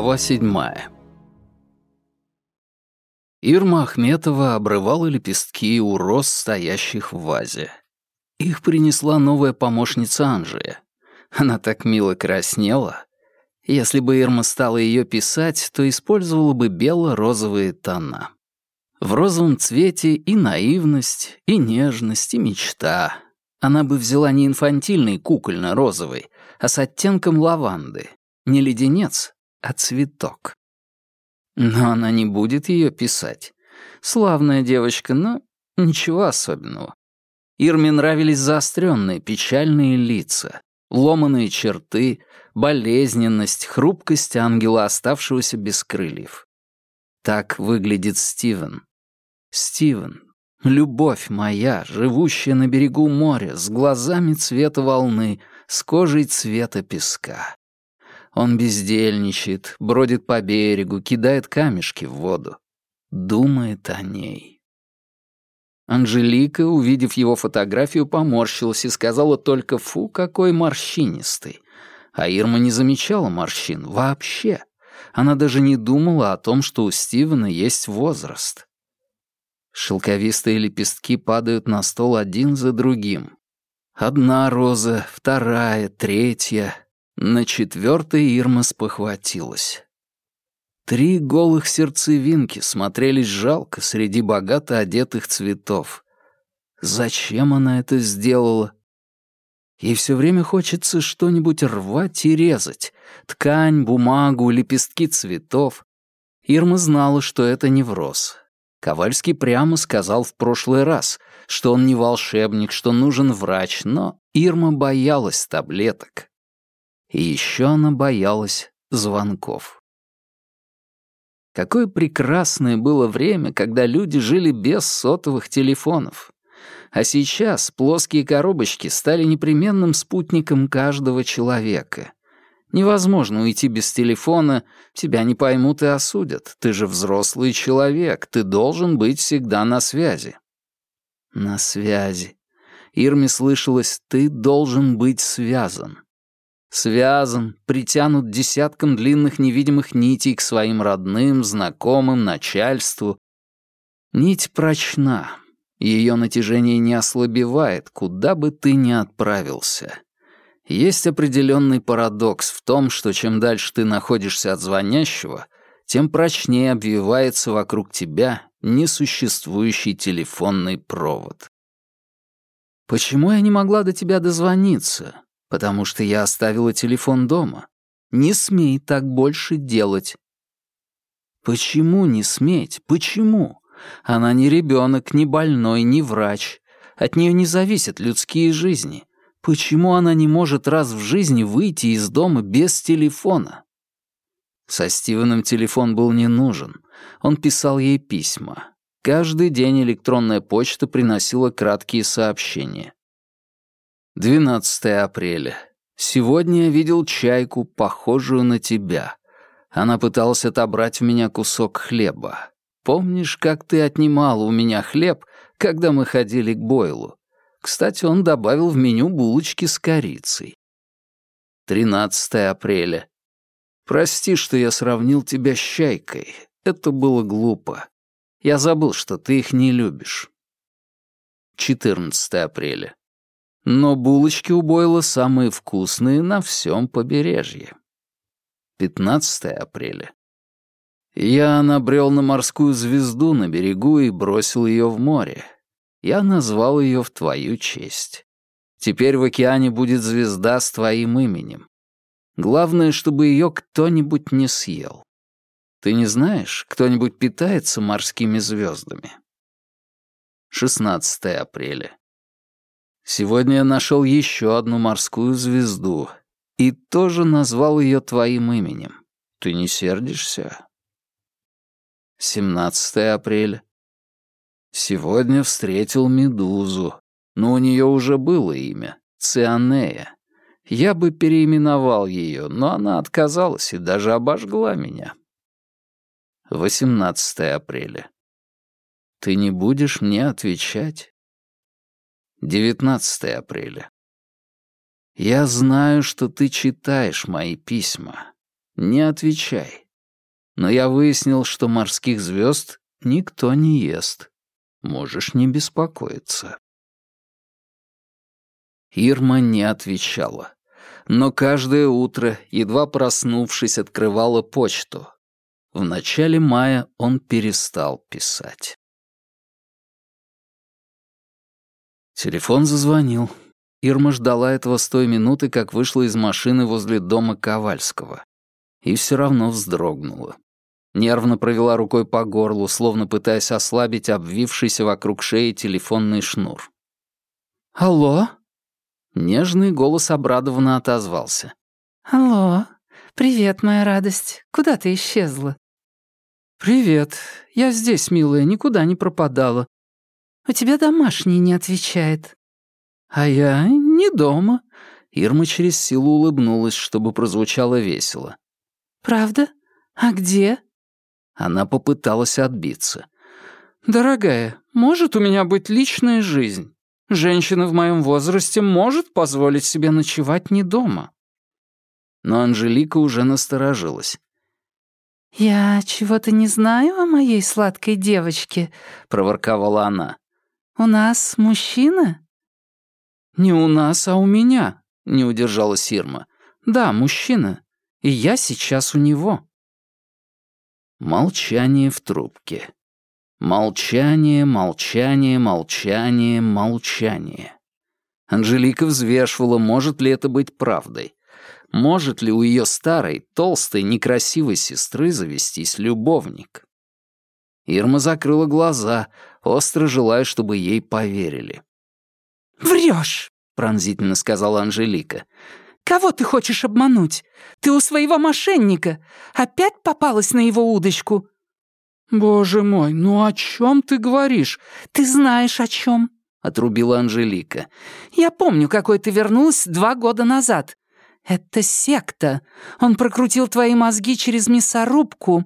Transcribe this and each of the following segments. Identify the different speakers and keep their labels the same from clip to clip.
Speaker 1: Глава седьмая Ирма Ахметова обрывала лепестки у роз, стоящих в вазе. Их принесла новая помощница Анжия. Она так мило краснела. Если бы Ирма стала ее писать, то использовала бы бело-розовые тона. В розовом цвете и наивность, и нежность, и мечта. Она бы взяла не инфантильный кукольно-розовый, а с оттенком лаванды. Не леденец, а цветок. Но она не будет ее писать. Славная девочка, но ничего особенного. Ирме нравились заостренные, печальные лица, ломанные черты, болезненность, хрупкость ангела, оставшегося без крыльев. Так выглядит Стивен. Стивен, любовь моя, живущая на берегу моря, с глазами цвета волны, с кожей цвета песка. Он бездельничает, бродит по берегу, кидает камешки в воду. Думает о ней. Анжелика, увидев его фотографию, поморщилась и сказала только «фу, какой морщинистый». А Ирма не замечала морщин вообще. Она даже не думала о том, что у Стивена есть возраст. Шелковистые лепестки падают на стол один за другим. Одна роза, вторая, третья. На четвертой Ирма спохватилась. Три голых сердцевинки смотрелись жалко среди богато одетых цветов. Зачем она это сделала? Ей все время хочется что-нибудь рвать и резать. Ткань, бумагу, лепестки цветов. Ирма знала, что это невроз. Ковальский прямо сказал в прошлый раз, что он не волшебник, что нужен врач, но Ирма боялась таблеток. И еще она боялась звонков. Какое прекрасное было время, когда люди жили без сотовых телефонов. А сейчас плоские коробочки стали непременным спутником каждого человека. Невозможно уйти без телефона, тебя не поймут и осудят. Ты же взрослый человек, ты должен быть всегда на связи. На связи. Ирме слышалось «ты должен быть связан» связан, притянут десятком длинных невидимых нитей к своим родным, знакомым, начальству. Нить прочна, ее натяжение не ослабевает, куда бы ты ни отправился. Есть определенный парадокс в том, что чем дальше ты находишься от звонящего, тем прочнее обвивается вокруг тебя несуществующий телефонный провод. Почему я не могла до тебя дозвониться? потому что я оставила телефон дома. Не смей так больше делать». «Почему не сметь? Почему? Она не ребенок, не больной, не врач. От нее не зависят людские жизни. Почему она не может раз в жизни выйти из дома без телефона?» Со Стивеном телефон был не нужен. Он писал ей письма. Каждый день электронная почта приносила краткие сообщения. 12 апреля. Сегодня я видел чайку, похожую на тебя. Она пыталась отобрать у меня кусок хлеба. Помнишь, как ты отнимал у меня хлеб, когда мы ходили к Бойлу? Кстати, он добавил в меню булочки с корицей. 13 апреля. Прости, что я сравнил тебя с чайкой. Это было глупо. Я забыл, что ты их не любишь. 14 апреля но булочки у Бойла самые вкусные на всем побережье. 15 апреля. Я набрел на морскую звезду на берегу и бросил ее в море. Я назвал ее в твою честь. Теперь в океане будет звезда с твоим именем. Главное, чтобы ее кто-нибудь не съел. Ты не знаешь, кто-нибудь питается морскими звездами? 16 апреля. Сегодня я нашел еще одну морскую звезду и тоже назвал ее твоим именем. Ты не сердишься? 17 апреля. Сегодня встретил Медузу, но у нее уже было имя — Цианея. Я бы переименовал ее, но она отказалась и даже обожгла меня. 18 апреля. Ты не будешь мне отвечать? 19 апреля. Я знаю, что ты читаешь мои письма. Не отвечай. Но я выяснил, что морских звезд никто не ест. Можешь не беспокоиться. Ирма не отвечала. Но каждое утро, едва проснувшись, открывала почту. В начале мая он перестал писать. Телефон зазвонил. Ирма ждала этого с той минуты, как вышла из машины возле дома Ковальского. И все равно вздрогнула. Нервно провела рукой по горлу, словно пытаясь ослабить обвившийся вокруг шеи телефонный шнур.
Speaker 2: «Алло?»
Speaker 1: Нежный голос обрадованно отозвался.
Speaker 2: «Алло, привет, моя радость. Куда ты исчезла?»
Speaker 1: «Привет. Я здесь, милая, никуда не пропадала.
Speaker 2: А у тебя домашний не отвечает».
Speaker 1: «А я не дома». Ирма через силу улыбнулась, чтобы прозвучало весело.
Speaker 2: «Правда? А где?»
Speaker 1: Она попыталась отбиться.
Speaker 2: «Дорогая, может у меня быть личная жизнь. Женщина в моем возрасте может позволить себе ночевать не дома».
Speaker 1: Но Анжелика уже насторожилась.
Speaker 2: «Я чего-то не знаю о моей сладкой девочке», — проворковала она. У нас мужчина?»
Speaker 1: «Не у нас, а у меня», — не удержала Сирма. «Да, мужчина. И я сейчас у него». Молчание в трубке. Молчание, молчание, молчание, молчание. Анжелика взвешивала, может ли это быть правдой. Может ли у ее старой, толстой, некрасивой сестры завестись любовник? Ирма закрыла глаза, остро желая, чтобы ей поверили.
Speaker 2: «Врешь!» — пронзительно сказала Анжелика. «Кого ты хочешь обмануть? Ты у своего мошенника! Опять попалась на его удочку!»
Speaker 1: «Боже мой, ну о чем ты говоришь?»
Speaker 2: «Ты знаешь, о чем!» — отрубила Анжелика. «Я помню, какой ты вернулась два года назад. Это секта. Он прокрутил твои мозги через мясорубку.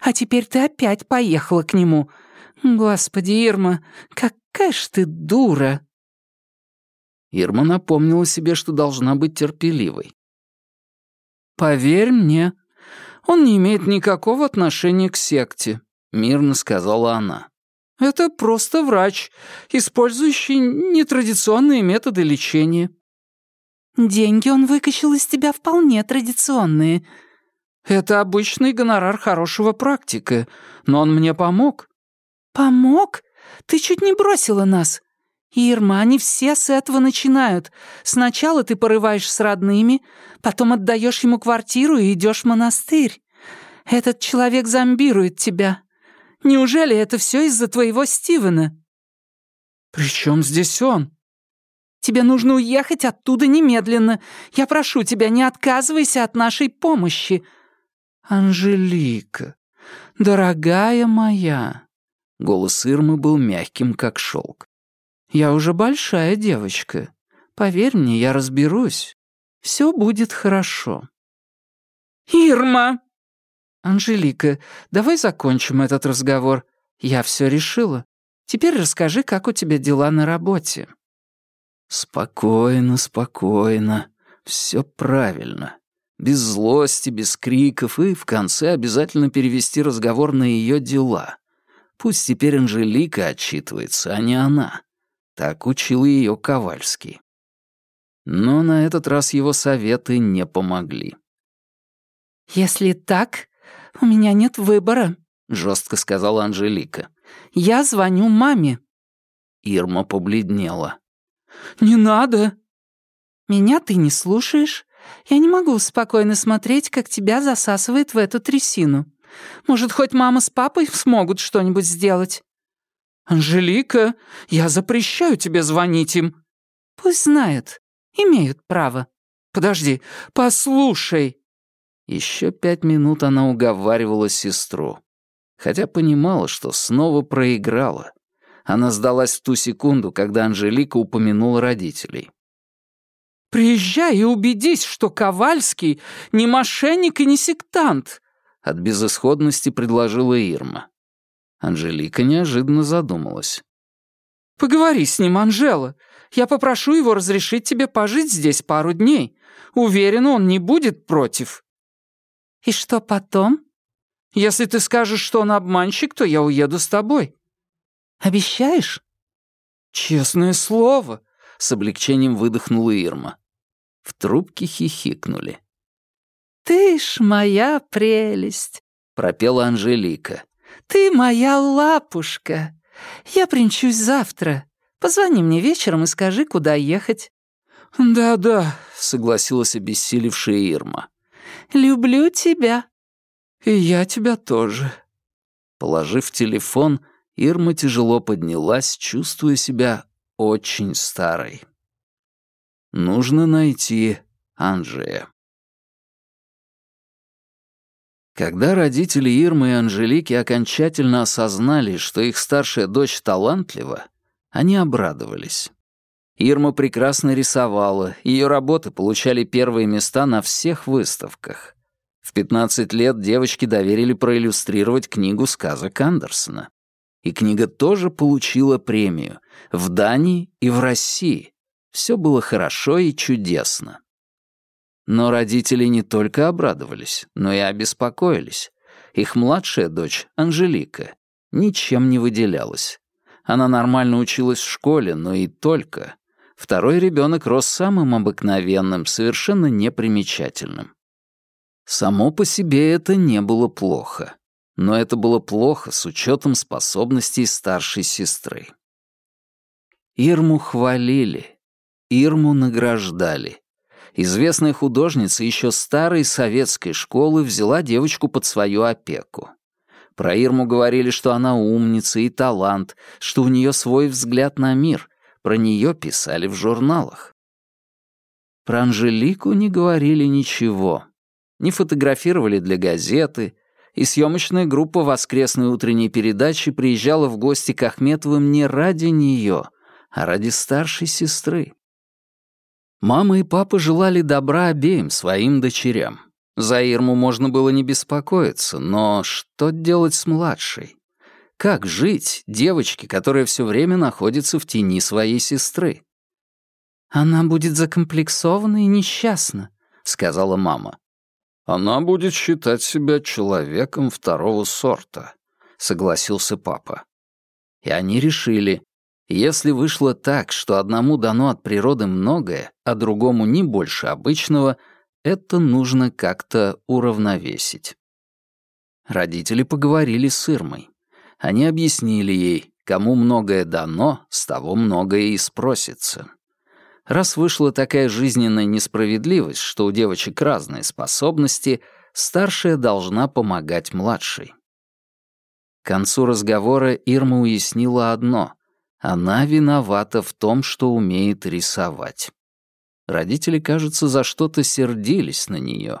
Speaker 2: А теперь ты опять поехала к нему. «Господи, Ирма, какая ж ты дура!»
Speaker 1: Ирма напомнила себе, что должна быть терпеливой.
Speaker 2: «Поверь мне, он не имеет никакого отношения к секте», — мирно сказала она. «Это просто врач, использующий нетрадиционные методы лечения». «Деньги он выкачал из тебя вполне традиционные». «Это обычный гонорар хорошего практика, но он мне помог. «Помог? Ты чуть не бросила нас!» И, «Ирма, они все с этого начинают. Сначала ты порываешь с родными, потом отдаешь ему квартиру и идешь в монастырь. Этот человек зомбирует тебя. Неужели это все из-за твоего Стивена?» «При чем здесь он?» «Тебе нужно уехать оттуда немедленно. Я прошу тебя, не отказывайся от нашей помощи». «Анжелика, дорогая моя», Голос Ирмы был мягким, как шелк. «Я уже большая девочка. Поверь мне, я разберусь. Все будет хорошо». «Ирма!» «Анжелика, давай закончим этот разговор. Я все решила. Теперь расскажи, как у тебя дела на работе».
Speaker 1: «Спокойно, спокойно. Все правильно. Без злости, без криков и, в конце, обязательно перевести разговор на ее дела. Пусть теперь Анжелика отчитывается, а не она. Так учил ее Ковальский. Но на этот раз его советы не помогли.
Speaker 2: «Если так, у меня нет выбора», — жестко сказала Анжелика. «Я звоню маме».
Speaker 1: Ирма побледнела.
Speaker 2: «Не надо!» «Меня ты не слушаешь. Я не могу спокойно смотреть, как тебя засасывает в эту трясину. Может, хоть мама с папой смогут что-нибудь сделать?» «Анжелика, я запрещаю тебе звонить им». «Пусть знают. Имеют право». «Подожди, послушай».
Speaker 1: Еще пять минут она уговаривала сестру. Хотя понимала, что снова проиграла. Она сдалась в ту секунду, когда Анжелика упомянула родителей.
Speaker 2: «Приезжай и убедись, что Ковальский не мошенник и не сектант.
Speaker 1: От безысходности предложила Ирма. Анжелика неожиданно задумалась.
Speaker 2: «Поговори с ним, Анжела. Я попрошу его разрешить тебе пожить здесь пару дней. Уверена, он не будет против». «И что потом?» «Если ты скажешь, что он обманщик, то я уеду с тобой». «Обещаешь?» «Честное слово», — с облегчением выдохнула Ирма.
Speaker 1: В трубке хихикнули.
Speaker 2: «Ты ж моя прелесть!» — пропела Анжелика. «Ты моя лапушка! Я принчусь завтра. Позвони мне вечером и скажи, куда ехать».
Speaker 1: «Да-да», — согласилась обессилевшая Ирма.
Speaker 2: «Люблю тебя».
Speaker 1: «И я тебя тоже». Положив телефон, Ирма тяжело поднялась, чувствуя себя очень старой. «Нужно найти Анжея». Когда родители Ирмы и Анжелики окончательно осознали, что их старшая дочь талантлива, они обрадовались. Ирма прекрасно рисовала, ее работы получали первые места на всех выставках. В 15 лет девочке доверили проиллюстрировать книгу сказок Андерсона. И книга тоже получила премию в Дании и в России. Все было хорошо и чудесно. Но родители не только обрадовались, но и обеспокоились. Их младшая дочь, Анжелика, ничем не выделялась. Она нормально училась в школе, но и только. Второй ребенок рос самым обыкновенным, совершенно непримечательным. Само по себе это не было плохо. Но это было плохо с учетом способностей старшей сестры. Ирму хвалили, Ирму награждали известная художница еще старой советской школы взяла девочку под свою опеку. Про Ирму говорили, что она умница и талант, что у нее свой взгляд на мир, про нее писали в журналах. Про Анжелику не говорили ничего. Не фотографировали для газеты, и съемочная группа воскресной утренней передачи приезжала в гости к Ахметовым не ради нее, а ради старшей сестры. Мама и папа желали добра обеим своим дочерям. За Ирму можно было не беспокоиться, но что делать с младшей? Как жить девочке, которая все время находится в тени своей сестры?
Speaker 2: «Она будет закомплексована и несчастна», — сказала мама.
Speaker 1: «Она будет считать себя человеком второго сорта», — согласился папа. И они решили, если вышло так, что одному дано от природы многое, а другому не больше обычного, это нужно как-то уравновесить. Родители поговорили с Ирмой. Они объяснили ей, кому многое дано, с того многое и спросится. Раз вышла такая жизненная несправедливость, что у девочек разные способности, старшая должна помогать младшей. К концу разговора Ирма уяснила одно — она виновата в том, что умеет рисовать. Родители, кажется, за что-то сердились на нее.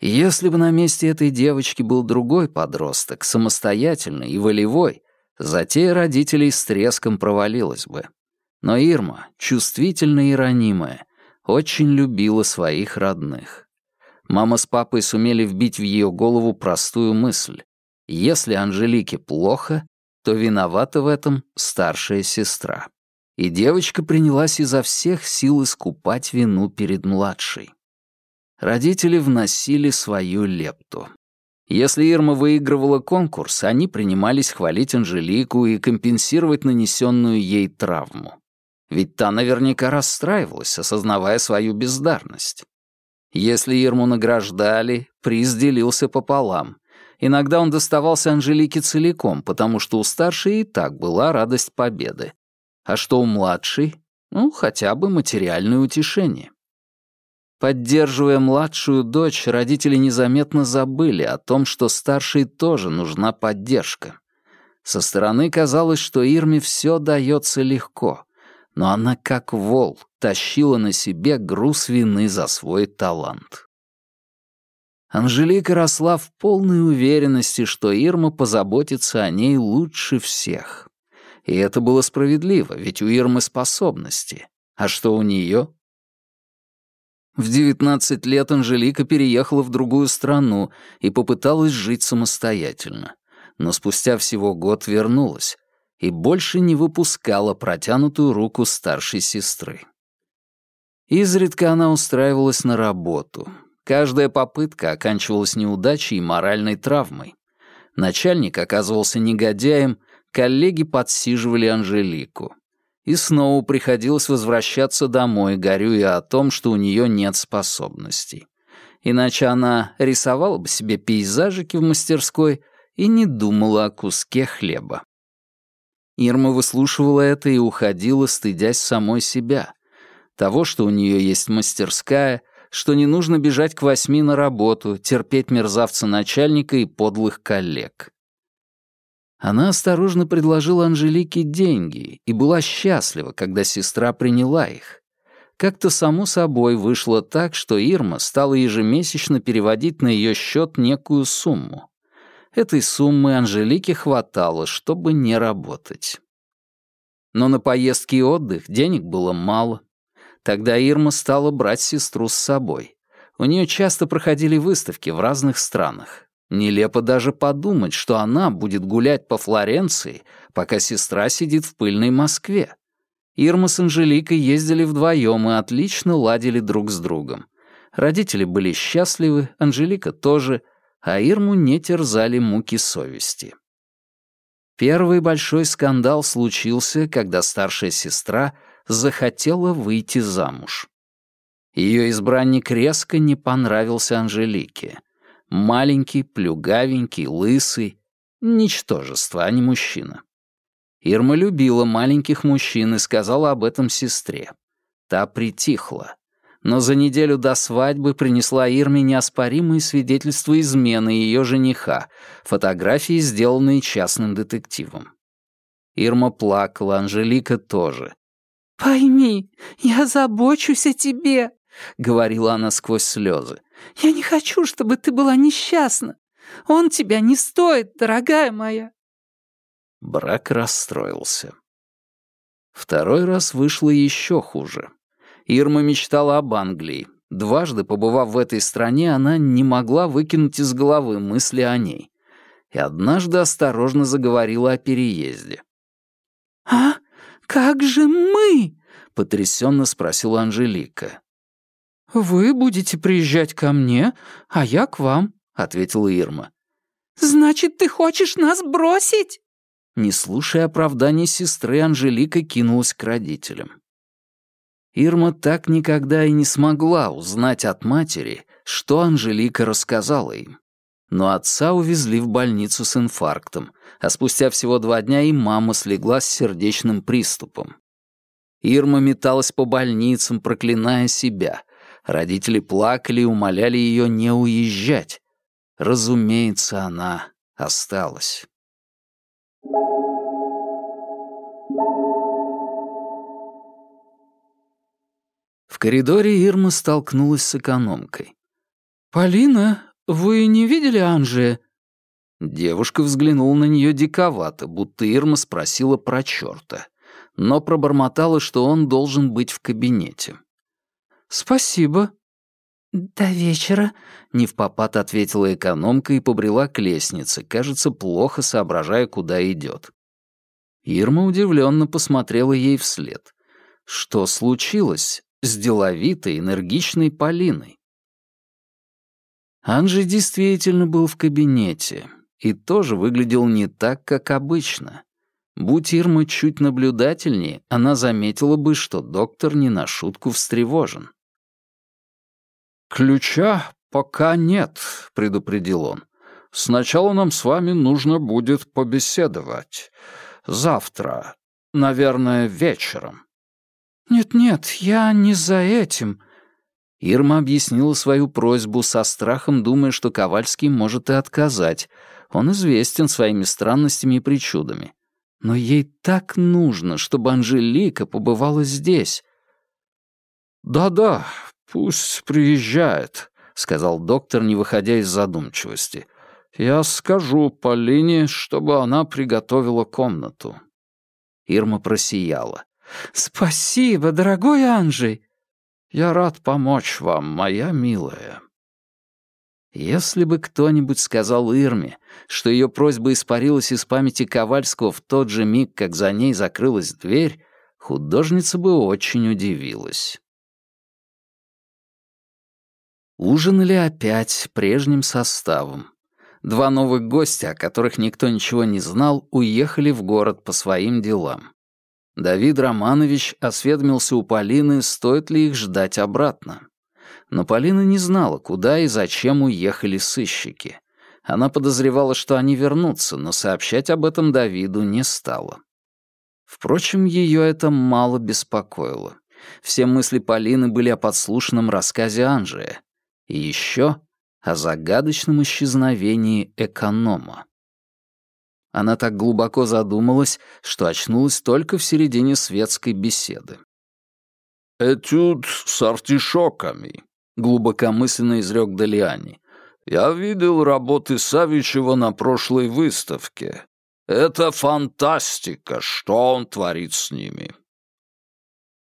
Speaker 1: Если бы на месте этой девочки был другой подросток, самостоятельный и волевой, затея родителей с треском провалилась бы. Но Ирма, чувствительная и ранимая, очень любила своих родных. Мама с папой сумели вбить в ее голову простую мысль. Если Анжелике плохо, то виновата в этом старшая сестра. И девочка принялась изо всех сил искупать вину перед младшей. Родители вносили свою лепту. Если Ирма выигрывала конкурс, они принимались хвалить Анжелику и компенсировать нанесенную ей травму. Ведь та наверняка расстраивалась, осознавая свою бездарность. Если Ирму награждали, приз делился пополам, Иногда он доставался Анжелике целиком, потому что у старшей и так была радость победы. А что у младшей? Ну, хотя бы материальное утешение. Поддерживая младшую дочь, родители незаметно забыли о том, что старшей тоже нужна поддержка. Со стороны казалось, что Ирме все дается легко, но она, как вол, тащила на себе груз вины за свой талант. Анжелика росла в полной уверенности, что Ирма позаботится о ней лучше всех. И это было справедливо, ведь у Ирмы способности. А что у нее? В 19 лет Анжелика переехала в другую страну и попыталась жить самостоятельно. Но спустя всего год вернулась и больше не выпускала протянутую руку старшей сестры. Изредка она устраивалась на работу, Каждая попытка оканчивалась неудачей и моральной травмой. Начальник оказывался негодяем, коллеги подсиживали Анжелику. И снова приходилось возвращаться домой, горюя о том, что у нее нет способностей. Иначе она рисовала бы себе пейзажики в мастерской и не думала о куске хлеба. Ирма выслушивала это и уходила, стыдясь самой себя. Того, что у нее есть мастерская, что не нужно бежать к восьми на работу, терпеть мерзавца начальника и подлых коллег. Она осторожно предложила Анжелике деньги и была счастлива, когда сестра приняла их. Как-то само собой вышло так, что Ирма стала ежемесячно переводить на ее счет некую сумму. Этой суммы Анжелике хватало, чтобы не работать. Но на поездки и отдых денег было мало. Тогда Ирма стала брать сестру с собой. У нее часто проходили выставки в разных странах. Нелепо даже подумать, что она будет гулять по Флоренции, пока сестра сидит в пыльной Москве. Ирма с Анжеликой ездили вдвоем и отлично ладили друг с другом. Родители были счастливы, Анжелика тоже, а Ирму не терзали муки совести. Первый большой скандал случился, когда старшая сестра захотела выйти замуж. Ее избранник резко не понравился Анжелике. Маленький, плюгавенький, лысый. Ничтожество, а не мужчина. Ирма любила маленьких мужчин и сказала об этом сестре. Та притихла. Но за неделю до свадьбы принесла Ирме неоспоримые свидетельства измены ее жениха, фотографии, сделанные частным детективом. Ирма плакала, Анжелика тоже.
Speaker 2: «Пойми, я забочусь о тебе», — говорила она сквозь слезы. «Я не хочу, чтобы ты была несчастна. Он тебя не стоит, дорогая моя».
Speaker 1: Брак расстроился. Второй раз вышло еще хуже. Ирма мечтала об Англии. Дважды побывав в этой стране, она не могла выкинуть из головы мысли о ней. И однажды осторожно заговорила о переезде.
Speaker 2: «А?» «Как же мы?» — потрясенно спросила Анжелика. «Вы будете приезжать ко мне, а я к вам», — ответила Ирма. «Значит, ты хочешь нас бросить?»
Speaker 1: Не слушая оправданий сестры, Анжелика кинулась к родителям. Ирма так никогда и не смогла узнать от матери, что Анжелика рассказала им. Но отца увезли в больницу с инфарктом, а спустя всего два дня и мама слегла с сердечным приступом. Ирма металась по больницам, проклиная себя. Родители плакали и умоляли ее не уезжать. Разумеется, она осталась. В коридоре Ирма столкнулась с экономкой.
Speaker 2: «Полина, вы не видели Анжи?»
Speaker 1: Девушка взглянула на нее диковато, будто Ирма спросила про черта, но пробормотала, что он должен быть в кабинете.
Speaker 2: «Спасибо».
Speaker 3: «До вечера», —
Speaker 1: не в попад ответила экономка и побрела к лестнице, кажется, плохо соображая, куда идет. Ирма удивленно посмотрела ей вслед. Что случилось с деловитой, энергичной Полиной? Анжи действительно был в кабинете, и тоже выглядел не так, как обычно. Будь Ирма чуть наблюдательнее, она заметила бы, что доктор не на шутку встревожен.
Speaker 4: «Ключа пока нет», — предупредил он. «Сначала нам с вами нужно будет побеседовать. Завтра, наверное, вечером».
Speaker 2: «Нет-нет, я не за этим»,
Speaker 1: Ирма объяснила свою просьбу со страхом, думая, что Ковальский может и отказать. Он известен своими странностями и причудами. Но ей так нужно, чтобы Анжелика побывала здесь.
Speaker 4: «Да-да, пусть приезжает», — сказал доктор, не выходя из задумчивости. «Я скажу Полине, чтобы она приготовила комнату».
Speaker 1: Ирма просияла.
Speaker 2: «Спасибо, дорогой Анжей!»
Speaker 4: «Я рад помочь вам, моя милая».
Speaker 1: Если бы кто-нибудь сказал Ирме, что ее просьба испарилась из памяти Ковальского в тот же миг, как за ней закрылась дверь, художница бы очень удивилась. Ужинали опять прежним составом. Два новых гостя, о которых никто ничего не знал, уехали в город по своим делам. Давид Романович осведомился у Полины, стоит ли их ждать обратно но Полина не знала, куда и зачем уехали сыщики. Она подозревала, что они вернутся, но сообщать об этом Давиду не стала. Впрочем, ее это мало беспокоило. Все мысли Полины были о подслушанном рассказе Анжея. И еще о загадочном исчезновении эконома. Она так глубоко задумалась, что очнулась только в середине светской беседы.
Speaker 4: «Этюд с артишоками», — глубокомысленно изрек Долиани. «Я видел работы Савичева на прошлой выставке. Это фантастика, что он творит с ними».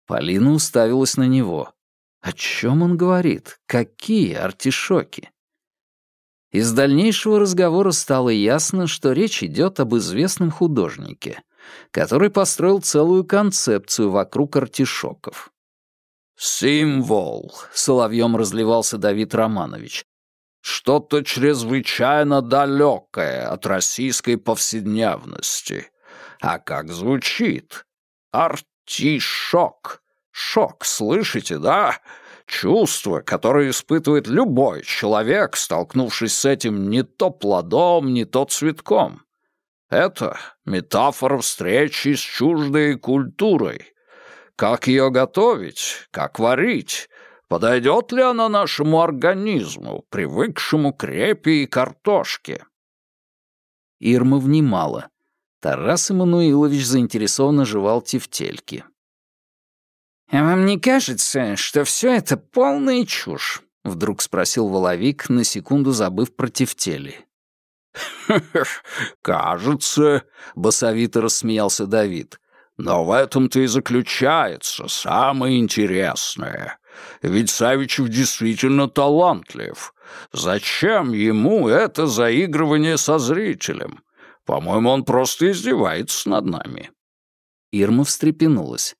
Speaker 1: Полина уставилась на него. «О чем он говорит? Какие артишоки?» Из дальнейшего разговора стало ясно, что речь идет об известном художнике, который построил целую концепцию вокруг артишоков.
Speaker 4: «Символ!» — соловьем разливался Давид Романович. «Что-то чрезвычайно далекое от российской повседневности. А как звучит? Артишок! Шок, слышите, да? Чувство, которое испытывает любой человек, столкнувшись с этим не то плодом, не то цветком. Это метафора встречи с чуждой культурой» Как ее готовить? Как варить? Подойдет ли она нашему организму, привыкшему к репе и картошке?»
Speaker 1: Ирма внимала. Тарас Эммануилович заинтересованно жевал тефтельки.
Speaker 2: «А вам не кажется, что все это полная чушь?» — вдруг спросил Воловик, на секунду забыв про тефтели.
Speaker 4: «Кажется», — басовито рассмеялся Давид. Но в этом-то и заключается самое интересное. Ведь Савичев действительно талантлив. Зачем ему это заигрывание со зрителем? По-моему, он просто издевается над нами».
Speaker 1: Ирма встрепенулась.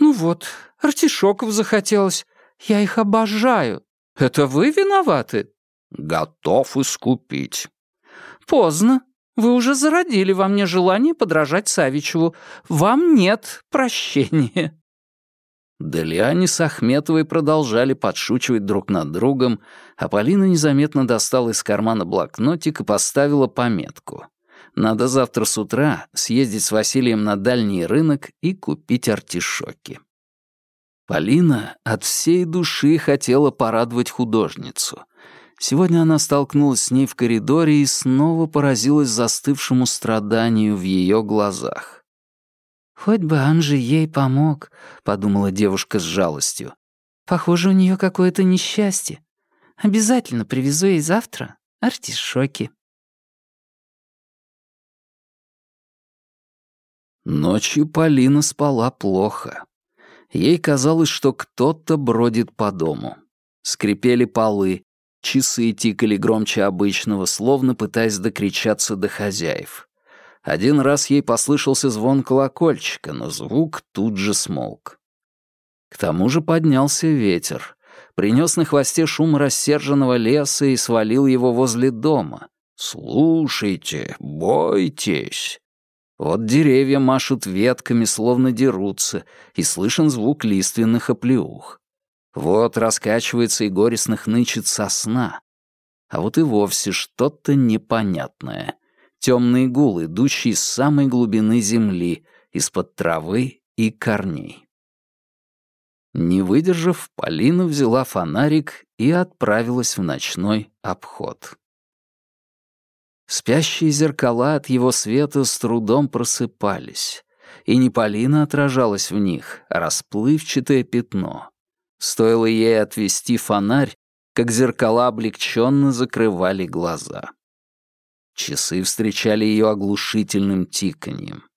Speaker 2: «Ну вот, артишоков захотелось. Я их обожаю. Это вы виноваты?»
Speaker 4: «Готов искупить».
Speaker 2: «Поздно. Вы уже зародили во мне желание подражать Савичеву. Вам нет прощения».
Speaker 1: Делиани с Ахметовой продолжали подшучивать друг над другом, а Полина незаметно достала из кармана блокнотик и поставила пометку. «Надо завтра с утра съездить с Василием на дальний рынок и купить артишоки». Полина от всей души хотела порадовать художницу — Сегодня она столкнулась с ней в коридоре и снова поразилась застывшему страданию в ее глазах.
Speaker 3: «Хоть бы Анжи ей помог», — подумала девушка с жалостью. «Похоже, у нее какое-то несчастье. Обязательно привезу ей завтра артишоки».
Speaker 1: Ночью Полина спала плохо. Ей казалось, что кто-то бродит по дому. Скрипели полы, Часы тикали громче обычного, словно пытаясь докричаться до хозяев. Один раз ей послышался звон колокольчика, но звук тут же смолк. К тому же поднялся ветер. Принес на хвосте шум рассерженного леса и свалил его возле дома. «Слушайте, бойтесь!» Вот деревья машут ветками, словно дерутся, и слышен звук лиственных оплеух. Вот раскачивается и горестно хнычет сосна. А вот и вовсе что-то непонятное. Темные гулы, идущие из самой глубины земли, из-под травы и корней. Не выдержав, Полина взяла фонарик и отправилась в ночной обход. Спящие зеркала от его света с трудом просыпались, и не Полина отражалась в них, а расплывчатое пятно. Стоило ей отвести фонарь, как зеркала облегченно закрывали глаза. Часы встречали ее оглушительным тиканьем.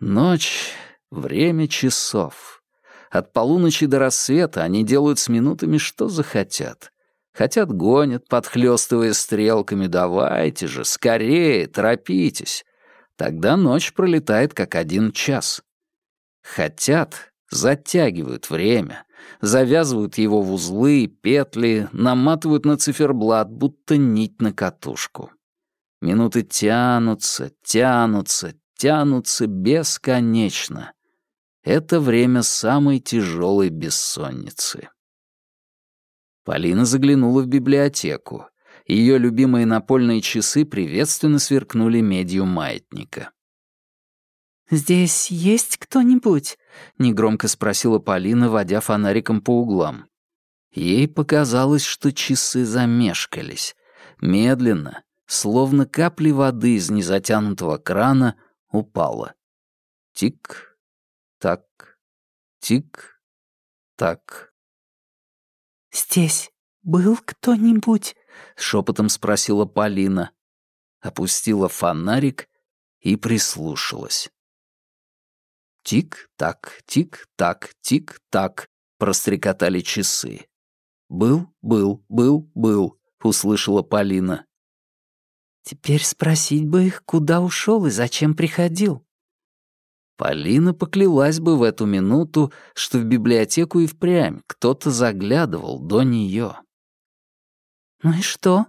Speaker 1: Ночь — время часов. От полуночи до рассвета они делают с минутами, что захотят. Хотят гонят, подхлестывая стрелками, давайте же, скорее, торопитесь. Тогда ночь пролетает как один час. Хотят, затягивают время, Завязывают его в узлы, петли, наматывают на циферблат, будто нить на катушку. Минуты тянутся, тянутся, тянутся бесконечно. Это время самой тяжелой бессонницы. Полина заглянула в библиотеку. Ее любимые напольные часы приветственно сверкнули медью маятника.
Speaker 3: «Здесь есть кто-нибудь?»
Speaker 1: — негромко спросила Полина, водя фонариком по углам. Ей показалось, что часы замешкались. Медленно, словно капли воды из незатянутого крана, упала. Тик-так, тик-так.
Speaker 3: «Здесь был кто-нибудь?»
Speaker 1: — шепотом спросила Полина. Опустила фонарик и прислушалась. Тик-так, тик-так, тик-так прострекотали часы. «Был, был, был, был», — услышала Полина.
Speaker 3: «Теперь спросить бы их, куда ушел и зачем приходил».
Speaker 1: Полина поклялась бы в эту минуту, что в библиотеку и впрямь кто-то заглядывал до нее.
Speaker 3: «Ну и что?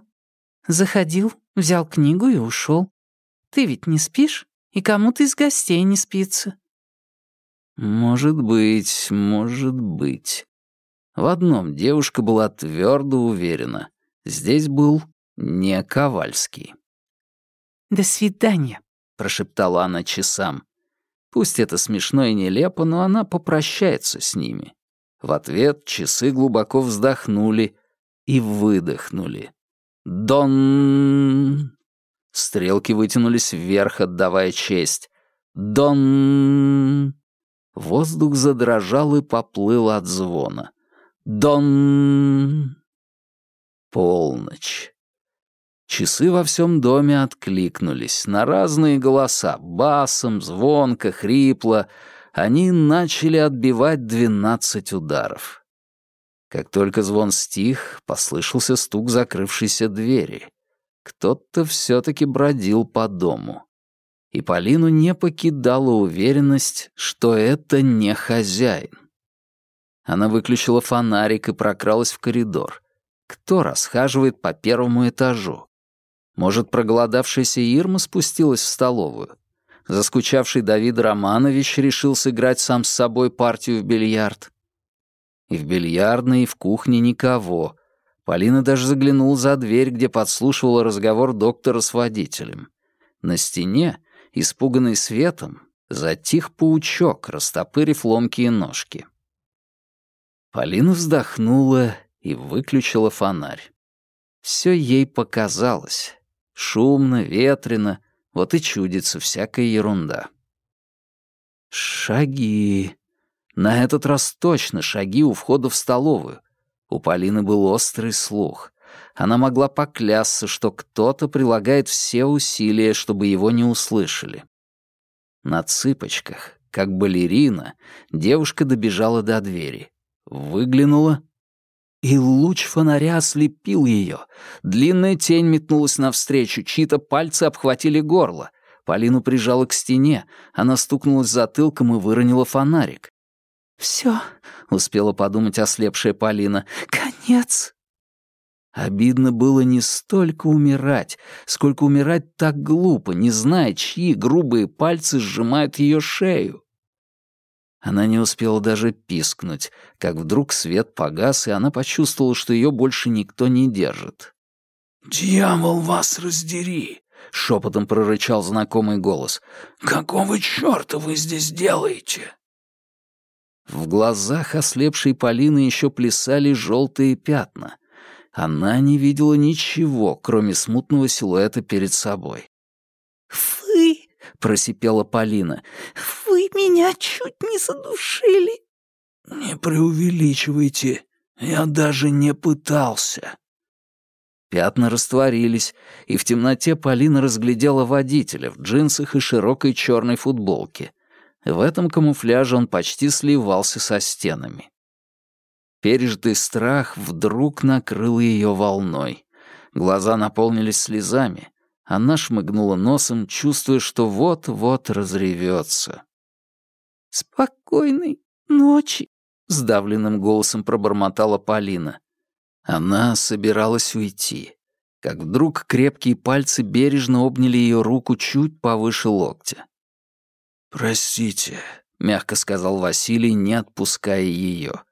Speaker 3: Заходил, взял книгу и ушел. Ты ведь не спишь, и кому-то из гостей не спится.
Speaker 1: Может быть, может быть. В одном девушка была твердо уверена. Здесь был не Ковальский.
Speaker 3: «До свидания», —
Speaker 1: прошептала она часам. Пусть это смешно и нелепо, но она попрощается с ними. В ответ часы глубоко вздохнули и выдохнули. «Дон!» Стрелки вытянулись вверх, отдавая честь. «Дон!» Воздух задрожал и поплыл от звона. Дон! Полночь. Часы во всем доме откликнулись на разные голоса, басом, звонко, хрипло. Они начали отбивать двенадцать ударов. Как только звон стих, послышался стук закрывшейся двери. Кто-то все-таки бродил по дому и Полину не покидала уверенность, что это не хозяин. Она выключила фонарик и прокралась в коридор. Кто расхаживает по первому этажу? Может, проголодавшаяся Ирма спустилась в столовую? Заскучавший Давид Романович решил сыграть сам с собой партию в бильярд? И в бильярдной, и в кухне никого. Полина даже заглянула за дверь, где подслушивала разговор доктора с водителем. На стене Испуганный светом, затих паучок, растопырив ломкие ножки. Полина вздохнула и выключила фонарь. Все ей показалось. Шумно, ветрено, вот и чудится всякая ерунда. Шаги. На этот раз точно шаги у входа в столовую. У Полины был острый слух. Она могла поклясться, что кто-то прилагает все усилия, чтобы его не услышали. На цыпочках, как балерина, девушка добежала до двери. Выглянула, и луч фонаря ослепил ее. Длинная тень метнулась навстречу, чьи-то пальцы обхватили горло. Полину прижала к стене, она стукнулась затылком и выронила фонарик.
Speaker 3: Все —
Speaker 1: успела подумать ослепшая Полина, —
Speaker 3: «конец».
Speaker 1: Обидно было не столько умирать, сколько умирать так глупо, не зная, чьи грубые пальцы сжимают ее шею. Она не успела даже пискнуть, как вдруг свет погас, и она почувствовала, что ее больше никто не держит.
Speaker 4: «Дьявол, вас раздери!» — шепотом прорычал знакомый голос. «Какого черта вы здесь делаете?»
Speaker 1: В глазах ослепшей Полины еще плясали желтые пятна — она не видела ничего, кроме смутного силуэта перед собой.
Speaker 3: «Вы!»
Speaker 1: — просипела Полина.
Speaker 3: «Вы меня чуть не задушили!»
Speaker 4: «Не преувеличивайте, я даже не пытался!»
Speaker 1: Пятна растворились, и в темноте Полина разглядела водителя в джинсах и широкой черной футболке. В этом камуфляже он почти сливался со стенами. Пережитый страх вдруг накрыл ее волной. Глаза наполнились слезами. Она шмыгнула носом, чувствуя, что вот-вот разревется.
Speaker 3: «Спокойной ночи!»
Speaker 1: — сдавленным голосом пробормотала Полина. Она собиралась уйти, как вдруг крепкие пальцы бережно обняли ее руку чуть повыше локтя.
Speaker 4: «Простите», — мягко сказал Василий, не отпуская ее.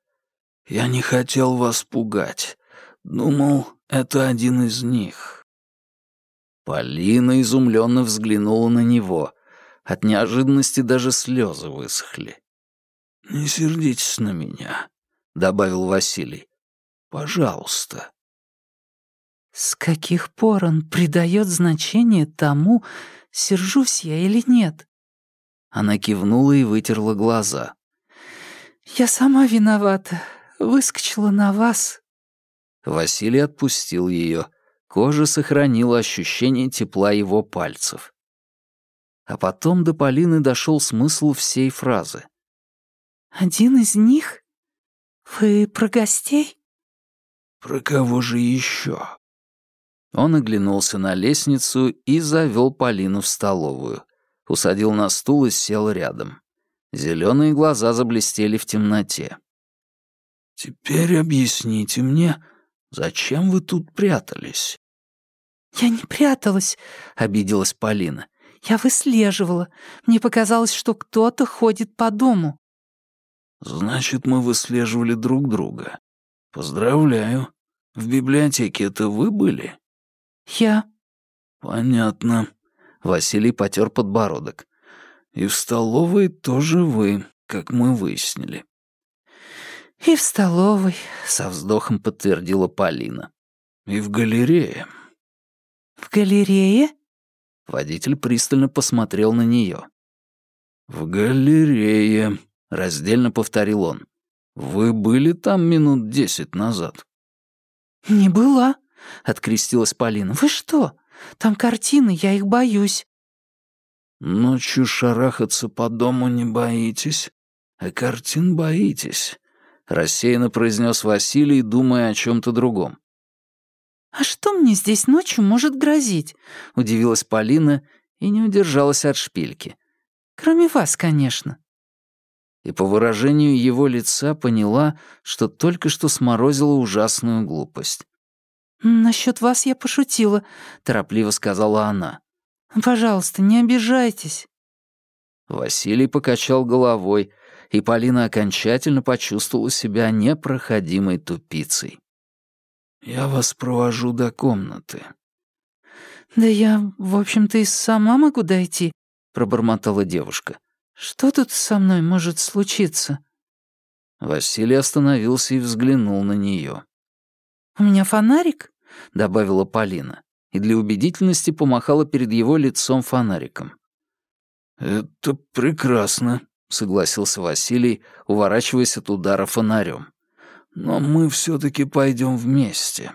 Speaker 4: Я не хотел вас пугать. Думал, это один из них».
Speaker 1: Полина изумленно взглянула на него. От неожиданности даже слезы высохли.
Speaker 4: «Не сердитесь на меня», — добавил Василий. «Пожалуйста».
Speaker 3: «С каких пор он придает значение тому, сержусь я или нет?»
Speaker 1: Она кивнула и вытерла глаза.
Speaker 3: «Я сама виновата выскочила на вас».
Speaker 1: Василий отпустил ее. Кожа сохранила ощущение тепла его пальцев. А потом до Полины дошел смысл всей фразы.
Speaker 3: «Один из них? Вы про гостей?»
Speaker 4: «Про кого же еще?»
Speaker 1: Он оглянулся на лестницу и завел Полину в столовую. Усадил на стул и сел рядом. Зеленые глаза заблестели в темноте.
Speaker 4: «Теперь объясните мне, зачем вы тут прятались?»
Speaker 3: «Я не пряталась», — обиделась Полина. «Я выслеживала. Мне показалось, что кто-то ходит по дому».
Speaker 4: «Значит, мы выслеживали друг друга. Поздравляю. В библиотеке это вы были?»
Speaker 3: «Я».
Speaker 4: «Понятно».
Speaker 1: Василий потер подбородок. «И в столовой тоже вы, как мы выяснили».
Speaker 3: «И в столовой», —
Speaker 1: со вздохом подтвердила Полина.
Speaker 4: «И в галерее».
Speaker 3: «В галерее?»
Speaker 1: Водитель пристально посмотрел на нее.
Speaker 4: «В галерее», — раздельно повторил он. «Вы были там минут десять назад?»
Speaker 3: «Не была», — открестилась Полина. «Вы что? Там картины, я их боюсь».
Speaker 4: «Ночью шарахаться по дому не боитесь, а картин боитесь. — рассеянно произнес Василий, думая о чем-то другом.
Speaker 3: «А что мне здесь ночью может грозить?» — удивилась Полина и не удержалась от шпильки. «Кроме вас, конечно».
Speaker 1: И по выражению его лица поняла, что только что сморозила ужасную глупость.
Speaker 3: «Насчет вас я пошутила», — торопливо сказала она. «Пожалуйста, не обижайтесь».
Speaker 1: Василий покачал головой, и Полина окончательно почувствовала себя непроходимой тупицей.
Speaker 4: «Я вас провожу до комнаты».
Speaker 3: «Да я, в общем-то, и сама могу дойти», — пробормотала девушка. «Что тут со мной может случиться?»
Speaker 1: Василий остановился и взглянул на нее.
Speaker 3: «У меня фонарик?»
Speaker 1: — добавила Полина, и для убедительности помахала перед его лицом фонариком.
Speaker 4: «Это прекрасно», — согласился Василий, уворачиваясь от удара фонарем. «Но мы все-таки пойдем вместе».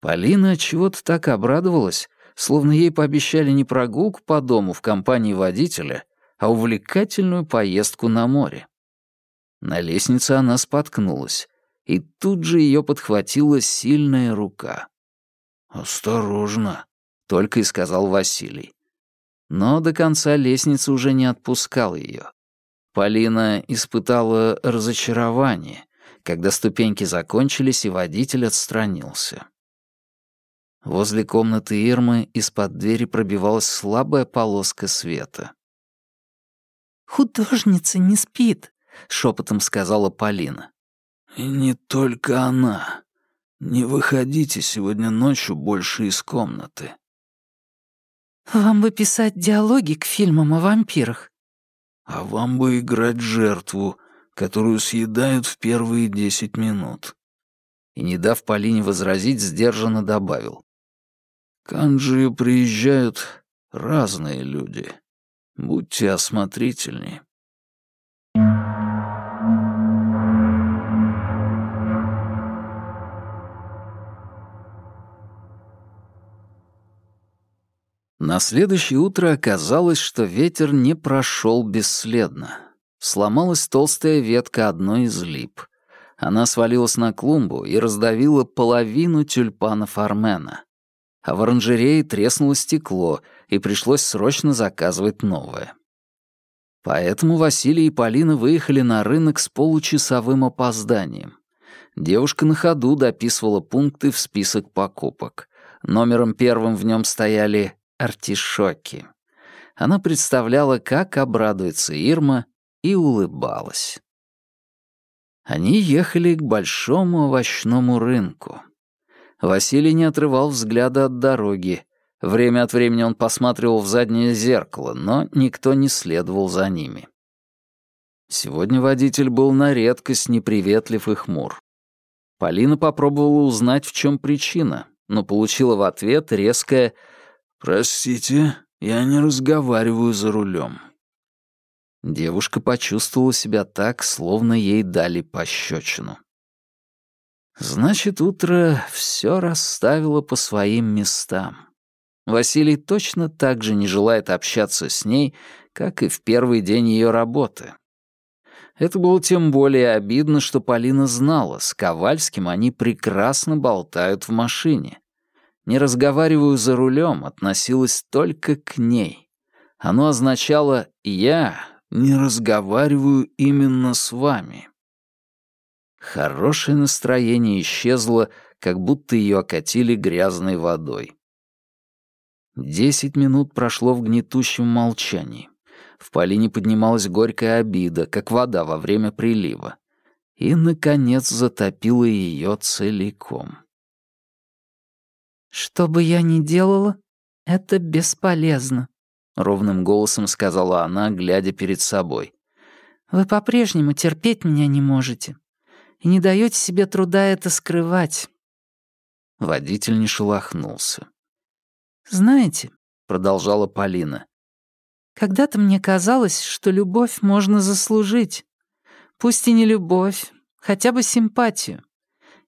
Speaker 1: Полина чего-то так обрадовалась, словно ей пообещали не прогулку по дому в компании водителя, а увлекательную поездку на море. На лестнице она споткнулась, и тут же ее подхватила сильная рука.
Speaker 4: «Осторожно», —
Speaker 1: только и сказал Василий но до конца лестница уже не отпускала ее. Полина испытала разочарование, когда ступеньки закончились и водитель отстранился. Возле комнаты Ирмы из-под двери пробивалась слабая полоска света.
Speaker 3: «Художница не спит», — шепотом сказала Полина.
Speaker 4: «И не только она. Не выходите сегодня ночью больше из комнаты», а
Speaker 3: «Вам бы писать диалоги к фильмам о вампирах».
Speaker 4: «А вам бы играть жертву, которую съедают в первые десять минут».
Speaker 1: И, не дав Полине возразить, сдержанно добавил.
Speaker 4: «К Анджию приезжают разные люди. Будьте осмотрительнее».
Speaker 1: На следующее утро оказалось, что ветер не прошел бесследно. Сломалась толстая ветка одной из лип. Она свалилась на клумбу и раздавила половину тюльпанов Армена. А в оранжерее треснуло стекло, и пришлось срочно заказывать новое. Поэтому Василий и Полина выехали на рынок с получасовым опозданием. Девушка на ходу дописывала пункты в список покупок. Номером первым в нем стояли артишоки. Она представляла, как обрадуется Ирма, и улыбалась. Они ехали к большому овощному рынку. Василий не отрывал взгляда от дороги. Время от времени он посматривал в заднее зеркало, но никто не следовал за ними. Сегодня водитель был на редкость неприветлив и хмур. Полина попробовала узнать, в чем причина, но получила в ответ резкое «Простите, я не разговариваю за рулем». Девушка почувствовала себя так, словно ей дали пощечину. Значит, утро все расставило по своим местам. Василий точно так же не желает общаться с ней, как и в первый день ее работы. Это было тем более обидно, что Полина знала, с Ковальским они прекрасно болтают в машине, «Не разговариваю за рулем» относилось только к ней. Оно означало «я не разговариваю именно с вами». Хорошее настроение исчезло, как будто ее окатили грязной водой. Десять минут прошло в гнетущем молчании. В Полине поднималась горькая обида, как вода во время прилива. И, наконец, затопила ее целиком.
Speaker 3: «Что бы я ни делала, это бесполезно», — ровным голосом сказала она, глядя перед собой. «Вы по-прежнему терпеть меня не можете и не даете себе труда это скрывать».
Speaker 1: Водитель не шелохнулся.
Speaker 3: «Знаете», — продолжала Полина, — «когда-то мне казалось, что любовь можно заслужить. Пусть и не любовь, хотя бы симпатию.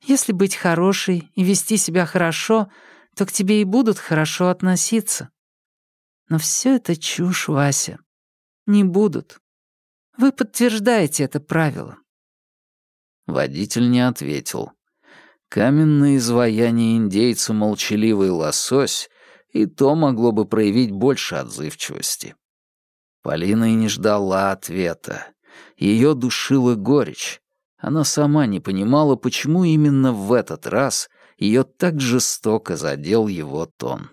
Speaker 3: Если быть хорошей и вести себя хорошо — то к тебе и будут хорошо относиться. Но все это чушь, Вася. Не будут. Вы подтверждаете это правило.
Speaker 1: Водитель не ответил. Каменное изваяние индейца молчаливый лосось, и то могло бы проявить больше отзывчивости. Полина и не ждала ответа. Ее душила горечь. Она сама не понимала, почему именно в этот раз ее так жестоко задел его тон.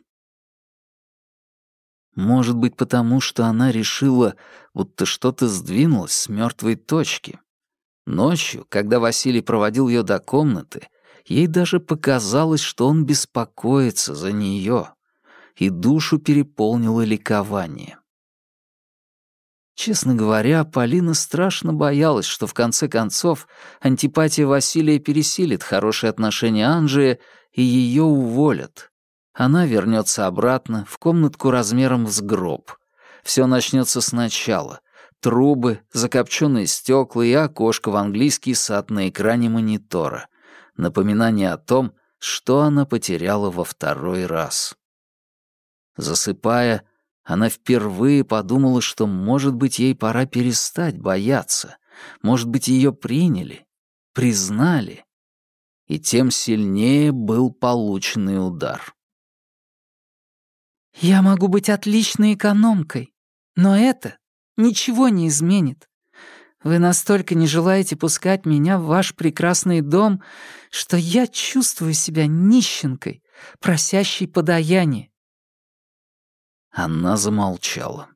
Speaker 1: Может быть, потому что она решила, будто что-то сдвинулось с мертвой точки. Ночью, когда Василий проводил ее до комнаты, ей даже показалось, что он беспокоится за нее, и душу переполнило ликование. Честно говоря, Полина страшно боялась, что в конце концов антипатия Василия пересилит хорошие отношения Анжии и ее уволят. Она вернется обратно в комнатку размером с гроб. Все начнется сначала. Трубы, закопченные стекла и окошко в английский сад на экране монитора. Напоминание о том, что она потеряла во второй раз. Засыпая, она впервые подумала, что, может быть, ей пора перестать бояться. Может быть, ее приняли, признали. И тем сильнее был полученный удар.
Speaker 3: «Я могу быть отличной экономкой, но это ничего не изменит. Вы настолько не желаете пускать меня в ваш прекрасный дом, что я чувствую себя нищенкой, просящей подаяние.
Speaker 1: Она замолчала.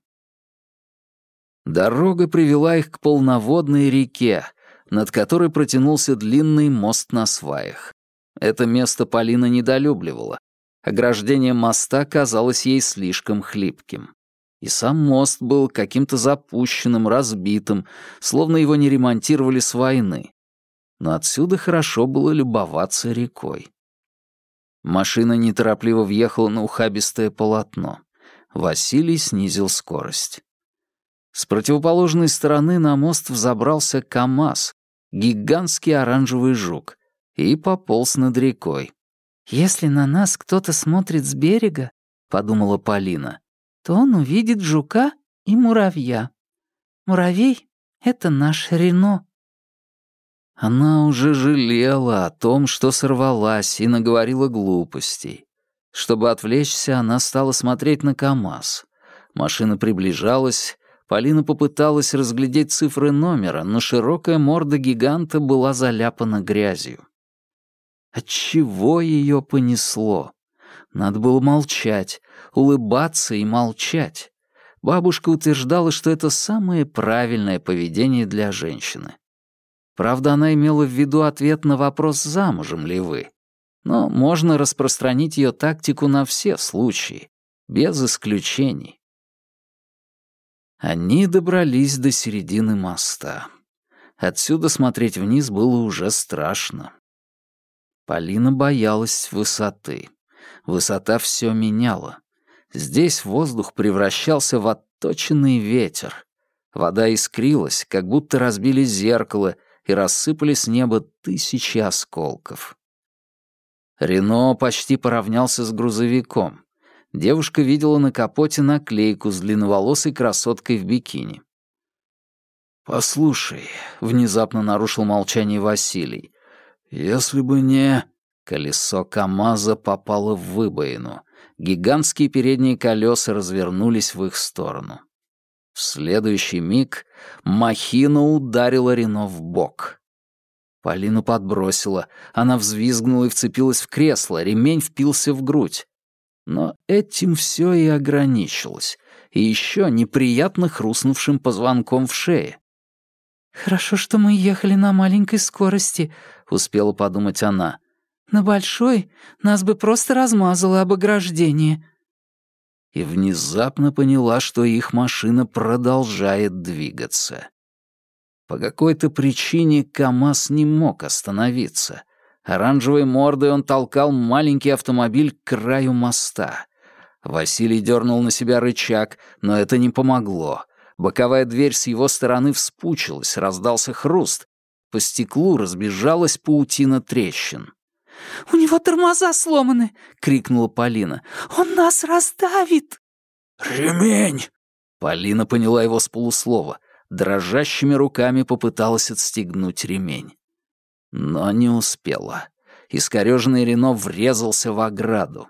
Speaker 1: Дорога привела их к полноводной реке, над которой протянулся длинный мост на сваях. Это место Полина недолюбливала. Ограждение моста казалось ей слишком хлипким. И сам мост был каким-то запущенным, разбитым, словно его не ремонтировали с войны. Но отсюда хорошо было любоваться рекой. Машина неторопливо въехала на ухабистое полотно. Василий снизил скорость. С противоположной стороны на мост взобрался КАМАЗ, гигантский оранжевый жук, и пополз над рекой.
Speaker 3: «Если на нас кто-то смотрит с берега», — подумала Полина, «то он увидит жука и муравья. Муравей — это наш Рено».
Speaker 1: Она уже жалела о том, что сорвалась и наговорила глупостей. Чтобы отвлечься, она стала смотреть на КАМАЗ. Машина приближалась, Полина попыталась разглядеть цифры номера, но широкая морда гиганта была заляпана грязью. Отчего ее понесло? Надо было молчать, улыбаться и молчать. Бабушка утверждала, что это самое правильное поведение для женщины. Правда, она имела в виду ответ на вопрос «замужем ли вы?» но можно распространить ее тактику на все случаи, без исключений. Они добрались до середины моста. Отсюда смотреть вниз было уже страшно. Полина боялась высоты. Высота все меняла. Здесь воздух превращался в отточенный ветер. Вода искрилась, как будто разбили зеркало, и рассыпали с неба тысячи осколков. Рено почти поравнялся с грузовиком. Девушка видела на капоте наклейку с длинноволосой красоткой в бикини. «Послушай», — внезапно нарушил молчание Василий, — «если бы не...» Колесо КамАЗа попало в выбоину. Гигантские передние колеса развернулись в их сторону. В следующий миг махина ударила Рено в бок. Полину подбросила. Она взвизгнула и вцепилась в кресло, ремень впился в грудь. Но этим все и ограничилось. И еще неприятно хрустнувшим позвонком в шее.
Speaker 3: «Хорошо, что мы ехали на маленькой скорости», — успела подумать она. «На большой нас бы просто размазало об ограждение».
Speaker 1: И внезапно поняла, что их машина продолжает двигаться. По какой-то причине КАМАЗ не мог остановиться. Оранжевой мордой он толкал маленький автомобиль к краю моста. Василий дернул на себя рычаг, но это не помогло. Боковая дверь с его стороны вспучилась, раздался хруст. По стеклу разбежалась паутина трещин.
Speaker 3: «У него тормоза сломаны!» — крикнула Полина. «Он нас раздавит!»
Speaker 4: «Ремень!»
Speaker 1: Полина поняла его с полуслова дрожащими руками попыталась отстегнуть ремень. Но не успела. Искорёженный Рено врезался в ограду.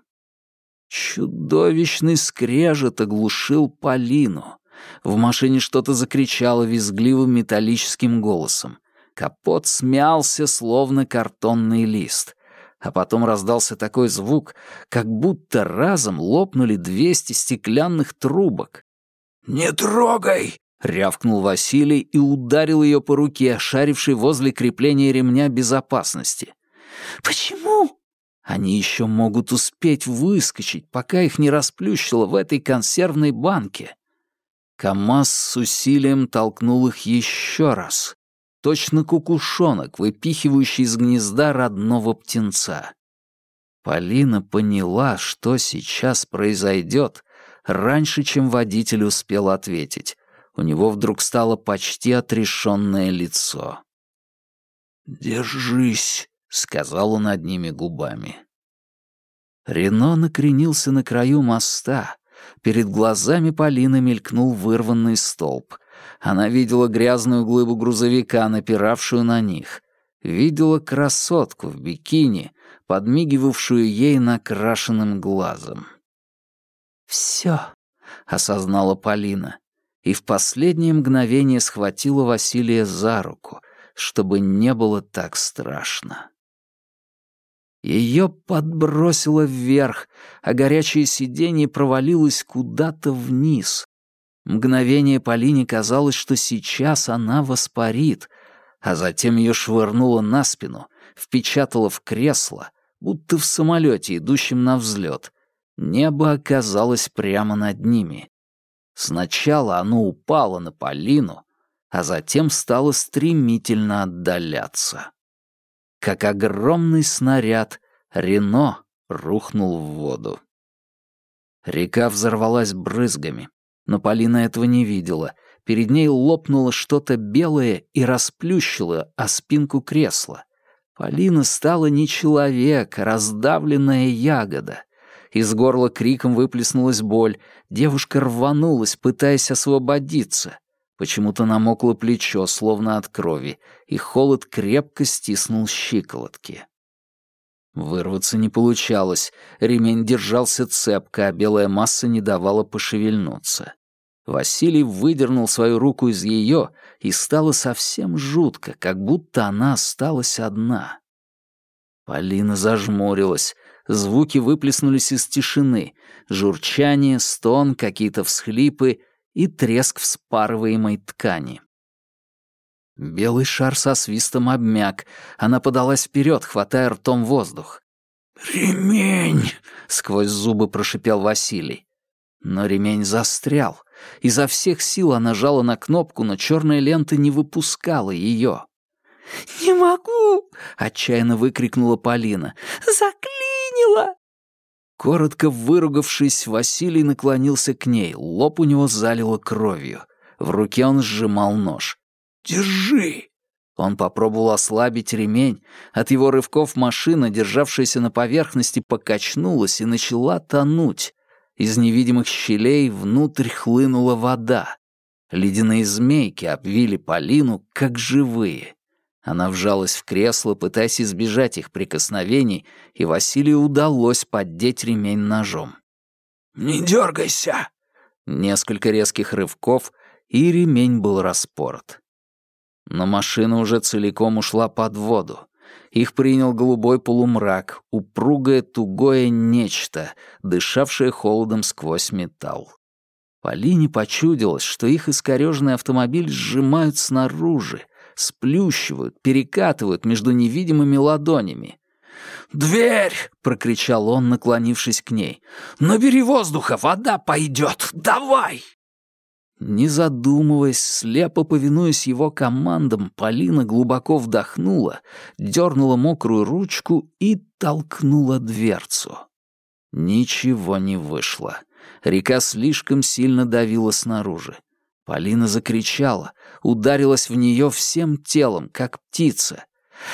Speaker 1: Чудовищный скрежет оглушил Полину. В машине что-то закричало визгливым металлическим голосом. Капот смялся, словно картонный лист. А потом раздался такой звук, как будто разом лопнули двести стеклянных трубок.
Speaker 4: «Не трогай!» — рявкнул Василий и ударил ее по руке, шарившей возле крепления ремня безопасности.
Speaker 3: «Почему?»
Speaker 1: Они еще могут успеть выскочить, пока их не расплющило в этой консервной банке. КамАЗ с усилием толкнул их еще раз. Точно кукушонок, выпихивающий из гнезда родного птенца. Полина поняла, что сейчас произойдет, раньше, чем водитель успел ответить. У него вдруг стало почти отрешенное лицо. «Держись», — сказал он одними губами. Рено накренился на краю моста. Перед глазами Полины мелькнул вырванный столб. Она видела грязную глыбу грузовика, напиравшую на них. Видела красотку в бикини, подмигивавшую ей накрашенным глазом.
Speaker 3: «Всё», — осознала
Speaker 1: Полина и в последнее мгновение схватила Василия за руку, чтобы не было так страшно. Ее подбросило вверх, а горячее сиденье провалилось куда-то вниз. Мгновение Полине казалось, что сейчас она воспарит, а затем ее швырнуло на спину, впечатало в кресло, будто в самолете, идущем на взлет. Небо оказалось прямо над ними. Сначала оно упало на Полину, а затем стало стремительно отдаляться. Как огромный снаряд, Рено рухнул в воду. Река взорвалась брызгами, но Полина этого не видела. Перед ней лопнуло что-то белое и расплющило о спинку кресла. Полина стала не человек, а раздавленная ягода. Из горла криком выплеснулась боль, Девушка рванулась, пытаясь освободиться. Почему-то намокло плечо, словно от крови, и холод крепко стиснул щиколотки. Вырваться не получалось, ремень держался цепко, а белая масса не давала пошевельнуться. Василий выдернул свою руку из ее, и стало совсем жутко, как будто она осталась одна. Полина зажмурилась, Звуки выплеснулись из тишины. Журчание, стон, какие-то всхлипы и треск вспарываемой ткани. Белый шар со свистом обмяк. Она подалась вперед, хватая ртом воздух. «Ремень!» — сквозь зубы прошипел Василий. Но ремень застрял. Изо всех сил она жала на кнопку, но черная лента не выпускала ее.
Speaker 2: «Не могу!»
Speaker 1: — отчаянно выкрикнула Полина.
Speaker 2: «Заклин!» поняла!»
Speaker 1: Коротко выругавшись, Василий наклонился к ней, лоб у него залило кровью. В руке он сжимал нож. «Держи!» Он попробовал ослабить ремень. От его рывков машина, державшаяся на поверхности, покачнулась и начала тонуть. Из невидимых щелей внутрь хлынула вода. Ледяные змейки обвили Полину, как живые. Она вжалась в кресло, пытаясь избежать их прикосновений, и Василию удалось поддеть ремень ножом. «Не дергайся!» Несколько резких рывков, и ремень был распорот. Но машина уже целиком ушла под воду. Их принял голубой полумрак, упругое тугое нечто, дышавшее холодом сквозь металл. Полине почудилось, что их искорёженный автомобиль сжимают снаружи, сплющивают, перекатывают между невидимыми ладонями. «Дверь!» — прокричал он, наклонившись к ней. «Набери воздуха, вода пойдет! Давай!» Не задумываясь, слепо повинуясь его командам, Полина глубоко вдохнула, дернула мокрую ручку и толкнула дверцу. Ничего не вышло. Река слишком сильно давила снаружи. Полина закричала, ударилась в нее всем телом, как птица.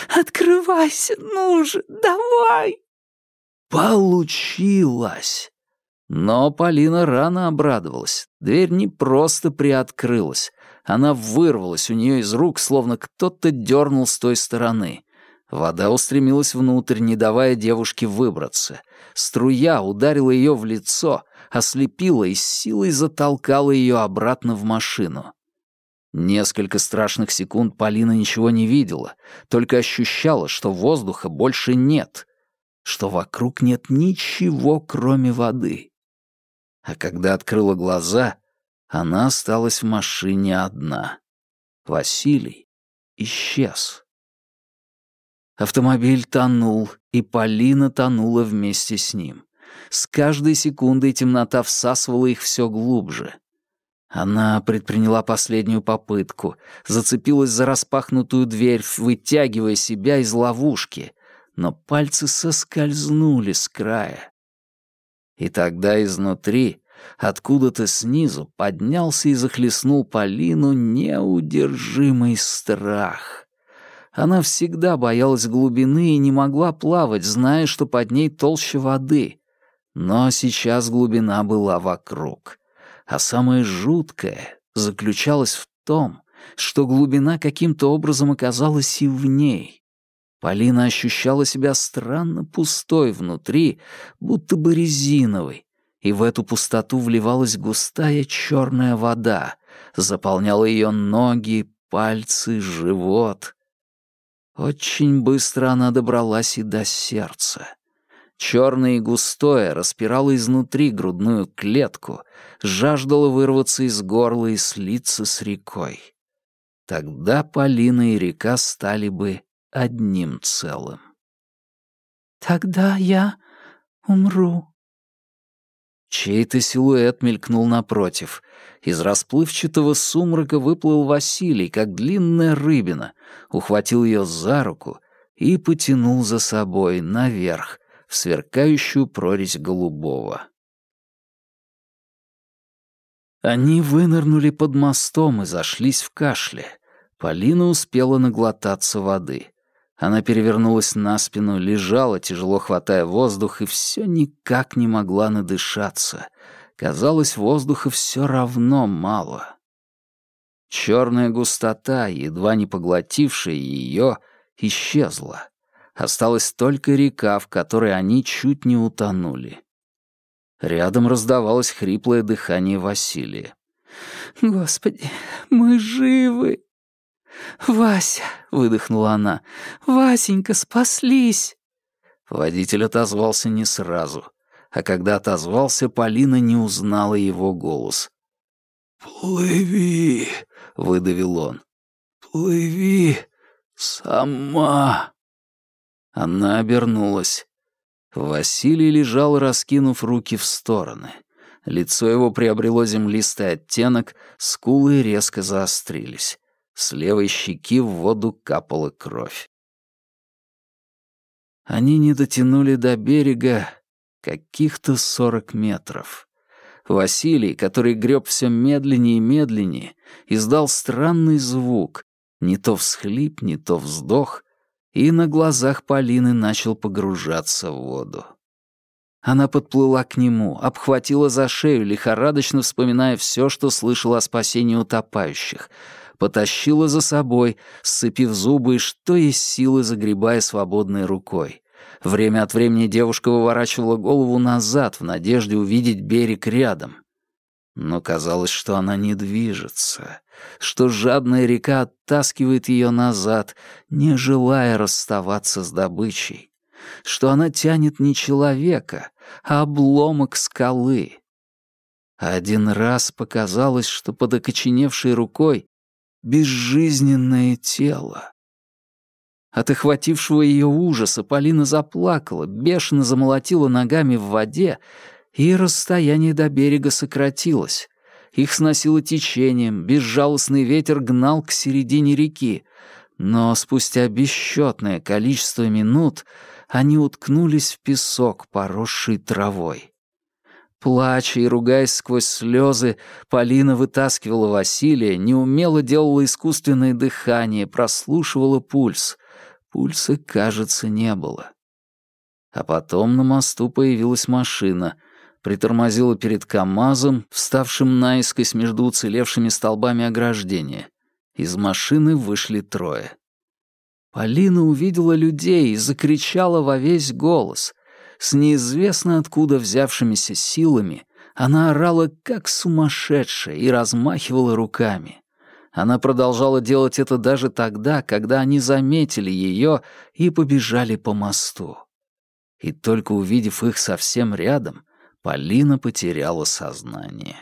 Speaker 2: «Открывайся, ну же, давай!»
Speaker 1: Получилось! Но Полина рано обрадовалась. Дверь не просто приоткрылась. Она вырвалась у нее из рук, словно кто-то дернул с той стороны. Вода устремилась внутрь, не давая девушке выбраться. Струя ударила ее в лицо, ослепила и с силой затолкала ее обратно в машину. Несколько страшных секунд Полина ничего не видела, только ощущала, что воздуха больше нет, что вокруг нет ничего, кроме воды. А когда открыла глаза, она осталась в машине одна. Василий исчез. Автомобиль тонул, и Полина тонула вместе с ним. С каждой секундой темнота всасывала их все глубже. Она предприняла последнюю попытку, зацепилась за распахнутую дверь, вытягивая себя из ловушки, но пальцы соскользнули с края. И тогда изнутри, откуда-то снизу, поднялся и захлестнул Полину неудержимый страх. Она всегда боялась глубины и не могла плавать, зная, что под ней толще воды. Но сейчас глубина была вокруг. А самое жуткое заключалось в том, что глубина каким-то образом оказалась и в ней. Полина ощущала себя странно пустой внутри, будто бы резиновой, и в эту пустоту вливалась густая черная вода, заполняла ее ноги, пальцы, живот. Очень быстро она добралась и до сердца черное и густое, распирало изнутри грудную клетку, жаждало вырваться из горла и слиться с рекой. Тогда Полина и река стали бы одним целым.
Speaker 2: «Тогда я умру»,
Speaker 1: Чей-то силуэт мелькнул напротив. Из расплывчатого сумрака выплыл Василий, как длинная рыбина, ухватил ее за руку и потянул за собой наверх, в сверкающую прорезь голубого. Они вынырнули под мостом и зашлись в кашле. Полина успела наглотаться воды. Она перевернулась на спину, лежала, тяжело хватая воздух, и все никак не могла надышаться. Казалось, воздуха все равно мало. Черная густота, едва не поглотившая ее, исчезла. Осталась только река, в которой они чуть не утонули. Рядом раздавалось хриплое дыхание Василия.
Speaker 3: «Господи, мы живы!» «Вася!» — выдохнула она. «Васенька, спаслись!»
Speaker 1: Водитель отозвался не сразу, а когда отозвался, Полина не узнала его голос. «Плыви!» — выдавил он. «Плыви сама!» Она обернулась. Василий лежал, раскинув руки в стороны. Лицо его приобрело землистый оттенок, скулы резко заострились. С левой щеки в воду капала кровь. Они не дотянули до берега каких-то сорок метров. Василий, который греб все медленнее и медленнее, издал странный звук, не то всхлип, не то вздох, и на глазах Полины начал погружаться в воду. Она подплыла к нему, обхватила за шею, лихорадочно вспоминая все, что слышала о спасении утопающих, потащила за собой, сцепив зубы и что есть силы, загребая свободной рукой. Время от времени девушка выворачивала голову назад в надежде увидеть берег рядом но казалось, что она не движется, что жадная река оттаскивает ее назад, не желая расставаться с добычей, что она тянет не человека, а обломок скалы. Один раз показалось, что под окоченевшей рукой безжизненное тело. От охватившего ее ужаса Полина заплакала, бешено замолотила ногами в воде и расстояние до берега сократилось. Их сносило течением, безжалостный ветер гнал к середине реки, но спустя бесчетное количество минут они уткнулись в песок, поросший травой. Плача и ругаясь сквозь слезы, Полина вытаскивала Василия, неумело делала искусственное дыхание, прослушивала пульс. Пульса, кажется, не было. А потом на мосту появилась машина притормозила перед КАМАЗом, вставшим наискось между уцелевшими столбами ограждения. Из машины вышли трое. Полина увидела людей и закричала во весь голос. С неизвестно откуда взявшимися силами она орала как сумасшедшая и размахивала руками. Она продолжала делать это даже тогда, когда они заметили ее и побежали по мосту. И только увидев их совсем рядом, Полина потеряла сознание.